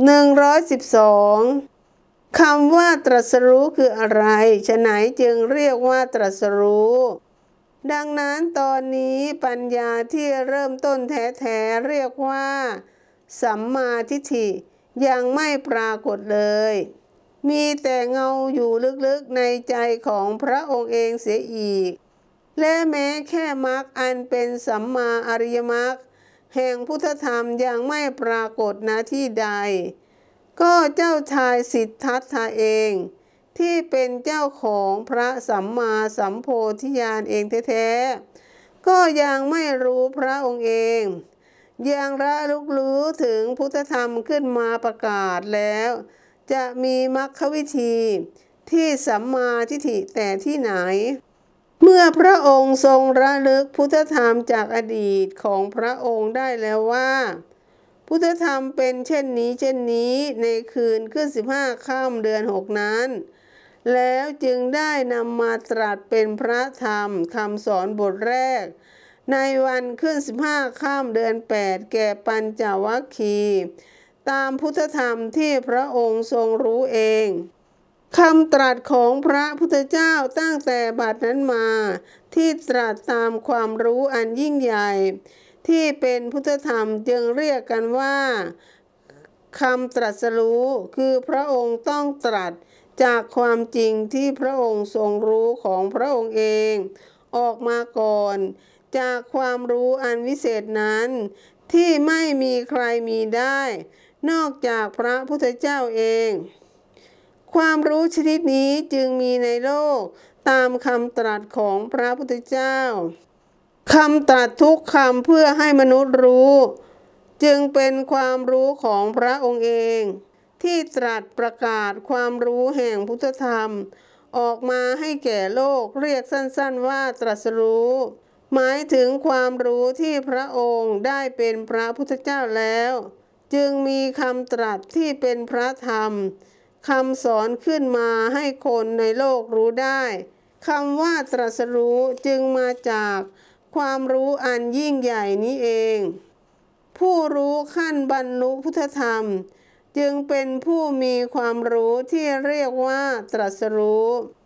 112คำว่าตรัสรู้คืออะไรฉะไหนจึงเรียกว่าตรัสรู้ดังนั้นตอนนี้ปัญญาที่เริ่มต้นแท้ๆเรียกว่า สัมมาทิฏฐิยังไม่ปรากฏเลย มีแต่เงาอยู่ลึกๆในใจของพระองค์เองเสียอีก และแม้แค่มรรคอันเป็นสัมมาอริยมรรค แห่งพุทธธรรมยังไม่ปรากฏณที่ใด ก็เจ้าชายสิทธัตถะเอง ที่เป็นเจ้าของพระสัมมาสัมโพธิญาณเองแท้ๆก็ยังไม่รู้พระองค์เอง ยังระลุกรู้ถึงพุทธธรรมขึ้นมาประกาศแล้ว จะมีมรรควิธีที่สัมมาทิฏฐิแต่ที่ไหน เมื่อพระองค์ทรงระลึกพุทธธรรมจากอดีตของพระองค์ได้แล้วว่า พุทธธรรมเป็นเช่นนี้เช่นนี้ในคืนขึ้นสิบห้าค่ำเดือนหกนั้น แล้วจึงได้นำมาตรัสเป็นพระธรรมคำสอนบทแรก ในวันขึ้นสิบห้าค่ำเดือนแปดแก่ปัญจวัคคี ตามพุทธธรรมที่พระองค์ทรงรู้เอง คำตรัสของพระพุทธเจ้าตั้งแต่บัดนั้นมา ที่ตรัสตามความรู้อันยิ่งใหญ่ ที่เป็นพุทธธรรมจึงเรียกกันว่าคำตรัสรู้คือพระองค์ต้องตรัสจากความจริงที่พระองค์ทรงรู้ของพระองค์เอง ออกมาก่อน จากความรู้อันวิเศษนั้น ที่ไม่มีใครมีได้ นอกจากพระพุทธเจ้าเอง ความรู้ชนิดนี้จึงมีในโลก ตามคำตรัสของพระพุทธเจ้าคำตรัสทุกคำเพื่อให้มนุษย์รู้ จึงเป็นความรู้ของพระองค์เอง ที่ตรัสประกาศความรู้แห่งพุทธธรรม ออกมาให้แก่โลกเรียกสั้นๆว่าตรัสรู้ หมายถึงความรู้ที่พระองค์ได้เป็นพระพุทธเจ้าแล้ว จึงมีคำตรัสที่เป็นพระธรรม คำสอนขึ้นมาให้คนในโลกรู้ได้คำว่าตรัสรู้จึงมาจากความรู้อันยิ่งใหญ่นี้เอง ผู้รู้ขั้นบรรลุพุทธธรรม จึงเป็นผู้มีความรู้ที่เรียกว่าตรัสรู้